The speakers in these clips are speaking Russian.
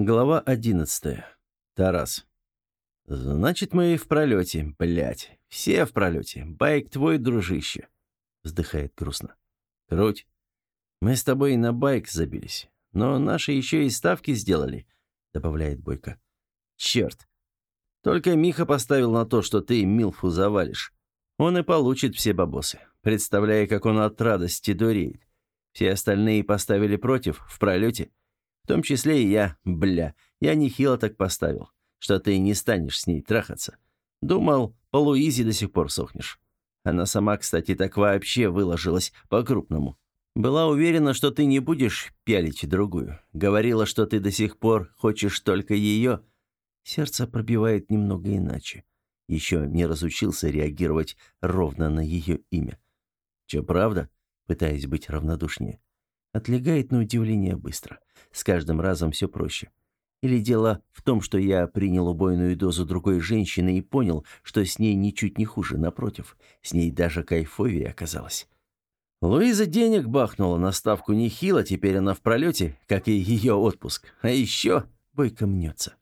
Глава одиннадцатая. Тарас. «Значит, мы в пролете, блядь. Все в пролете. Байк твой, дружище», — вздыхает грустно. «Круть. Мы с тобой на байк забились. Но наши еще и ставки сделали», — добавляет Бойко. «Черт. Только Миха поставил на то, что ты Милфу завалишь. Он и получит все бабосы, представляя, как он от радости дуреет. Все остальные поставили против, в пролете». Том числе и я, бля. Я нехило так поставил, что ты не станешь с ней трахаться. Думал, по Луизе до сих пор сохнешь. Она сама, кстати, так вообще выложилась по-крупному. Была уверена, что ты не будешь пялить другую. Говорила, что ты до сих пор хочешь только ее. Сердце пробивает немного иначе. Еще не разучился реагировать ровно на ее имя. Че, правда? Пытаясь быть равнодушнее. Отлегает на удивление быстро. С каждым разом все проще. Или дело в том, что я принял убойную дозу другой женщины и понял, что с ней ничуть не хуже, напротив, с ней даже кайфовее оказалось. Луиза денег бахнула на ставку нехило, теперь она в пролете, как и ее отпуск. А еще бойко мнется.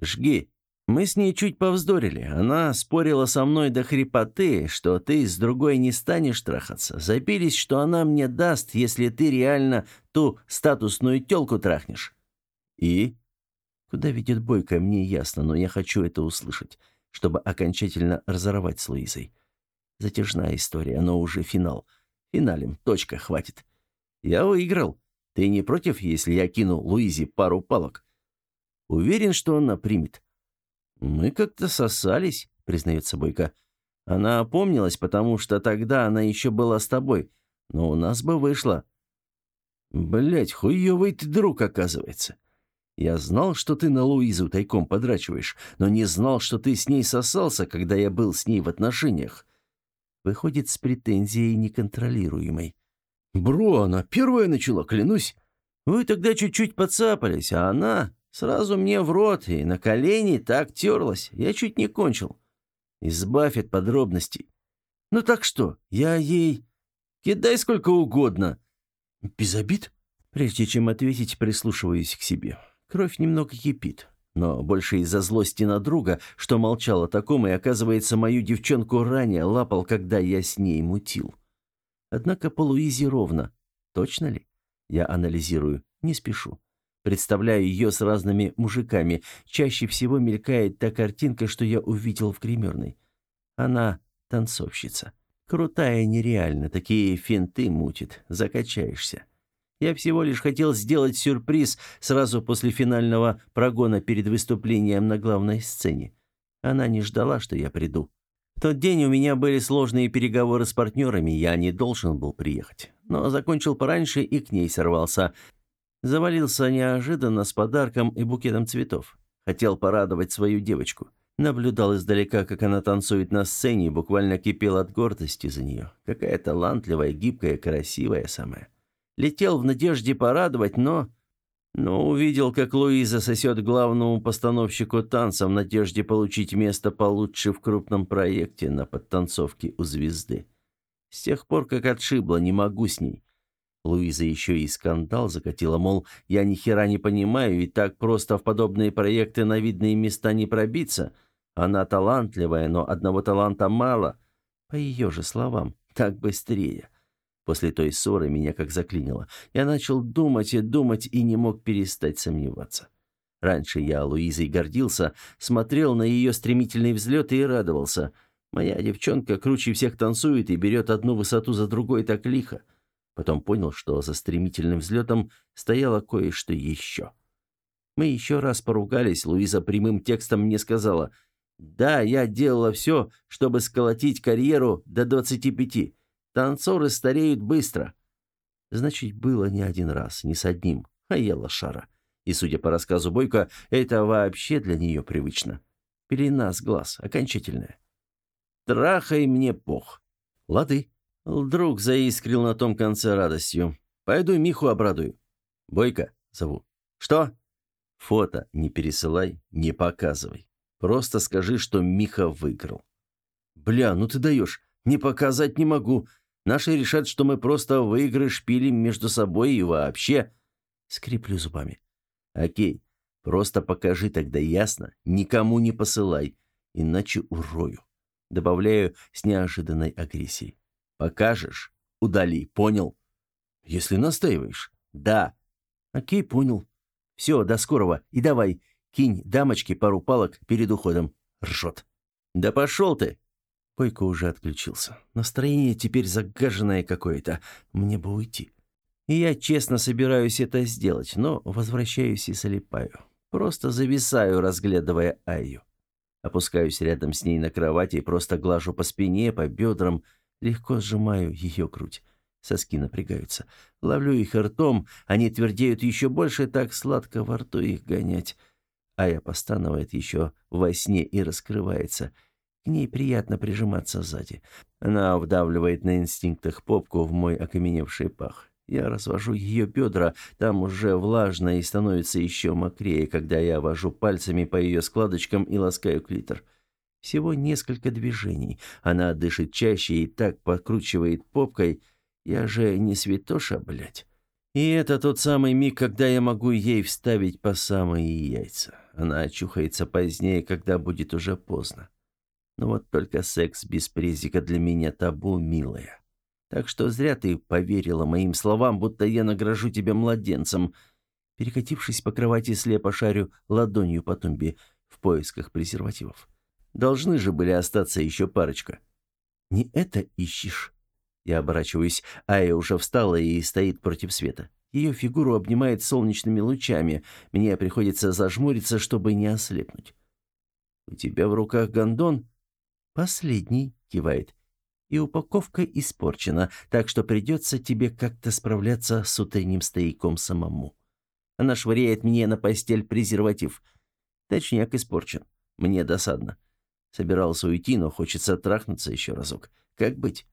«Жги», мы с ней чуть повздорили. Она спорила со мной до хрипоты, что ты с другой не станешь трахаться. Забились, что она мне даст, если ты реально ту статусную тёлку трахнешь. И? Куда ведет бойка, мне ясно, но я хочу это услышать, чтобы окончательно разорвать с Луизой. Затяжная история, но уже финал. Финалем, точка, хватит. Я выиграл. Ты не против, если я кину Луизе пару палок? Уверен, что она примет. «Мы как-то сосались», — признается Бойко. «Она опомнилась, потому что тогда она еще была с тобой, но у нас бы вышло». «Блядь, хуёвый ты друг, оказывается. Я знал, что ты на Луизу тайком подрачиваешь, но не знал, что ты с ней сосался, когда я был с ней в отношениях». Выходит с претензией неконтролируемой. «Бро, она первая начала, клянусь. Вы тогда чуть-чуть подцапались, а она Сразу мне в рот и на колени так терлась, я чуть не кончил. Избавь от подробностей. Ну так что, я ей... Кидай сколько угодно. Без обид? Прежде чем ответить, прислушиваюсь к себе. Кровь немного кипит. Но больше из-за злости на друга, что молчал о таком, и, оказывается, мою девчонку ранее лапал, когда я с ней мутил. Однако по Луизе ровно. Точно ли? Я анализирую, не спешу. Представляю ее с разными мужиками. Чаще всего мелькает та картинка, что я увидел в гримерной. Она танцовщица. Крутая нереально, такие финты мутит, закачаешься. Я всего лишь хотел сделать сюрприз сразу после финального прогона перед выступлением на главной сцене. Она не ждала, что я приду. В тот день у меня были сложные переговоры с партнерами, я не должен был приехать. Но закончил пораньше и к ней сорвался. Завалился неожиданно с подарком и букетом цветов. Хотел порадовать свою девочку. Наблюдал издалека, как она танцует на сцене, и буквально кипел от гордости за нее. Какая талантливая, гибкая, красивая самая. Летел в надежде порадовать, но... Но увидел, как Луиза сосет главному постановщику танца в надежде получить место получше в крупном проекте на подтанцовке у звезды. С тех пор, как отшибла, не могу с ней. Луиза еще и скандал закатила, мол, я ни хера не понимаю, и так просто в подобные проекты на видные места не пробиться. Она талантливая, но одного таланта мало. По ее же словам, так быстрее. После той ссоры меня как заклинило. Я начал думать и думать и не мог перестать сомневаться. Раньше я Луизой гордился, смотрел на ее стремительный взлет и радовался. Моя девчонка круче всех танцует и берет одну высоту за другой так лихо. Потом понял, что за стремительным взлетом стояло кое-что еще. Мы еще раз поругались, Луиза прямым текстом мне сказала, «Да, я делала все, чтобы сколотить карьеру до 25. Танцоры стареют быстро». Значит, было не один раз, не с одним, а я лошара. И, судя по рассказу Бойко, это вообще для нее привычно. Пелена с глаз, окончательная. «Трахай мне пох». «Лады», Друг заискрил на том конце радостью. «Пойду Миху обрадую». «Бойко», — зову. «Что?» «Фото не пересылай, не показывай. Просто скажи, что Миха выиграл». «Бля, ну ты даешь. Не показать не могу. Наши решат, что мы просто выигрыш пилим между собой и вообще...» Скриплю зубами. «Окей. Просто покажи тогда ясно, никому не посылай, иначе урою. Добавляю с неожиданной агрессией. Покажешь? Удали, понял? Если настаиваешь. Да. Окей, понял. Все, до скорого. И давай, кинь дамочке пару палок перед уходом. Ржет. Да пошел ты. Койко уже отключился. Настроение теперь загаженное какое-то. Мне бы уйти. И я честно собираюсь это сделать, но возвращаюсь и залипаю. Просто зависаю, разглядывая Айю. Опускаюсь рядом с ней на кровати и просто глажу по спине, по бедрам, легко сжимаю ее грудь. Соски напрягаются. Ловлю их ртом, они твердеют еще больше, так сладко во рту их гонять. Ая постанывает еще во сне и раскрывается — к ней приятно прижиматься сзади. Она вдавливает на инстинктах попку в мой окаменевший пах. Я развожу ее бедра, там уже влажно и становится еще мокрее, когда я вожу пальцами по ее складочкам и ласкаю клитор. Всего несколько движений. Она дышит чаще и так покручивает попкой. Я же не святоша, блядь. И это тот самый миг, когда я могу ей вставить по самые яйца. Она очухается позднее, когда будет уже поздно. Но вот только секс без презика для меня табу, милая. Так что зря ты поверила моим словам, будто я награжу тебя младенцем. Перекатившись по кровати, слепо шарю ладонью по тумбе в поисках презервативов. Должны же были остаться еще парочка. Не это ищешь? Я оборачиваюсь, Ая уже встала и стоит против света. Ее фигуру обнимает солнечными лучами. Мне приходится зажмуриться, чтобы не ослепнуть. «У тебя в руках гондон?» «Последний», — кивает. «И упаковка испорчена, так что придется тебе как-то справляться с утренним стояком самому». Она швыряет мне на постель презерватив. Точняк испорчен. Мне досадно. Собирался уйти, но хочется трахнуться еще разок. Как быть?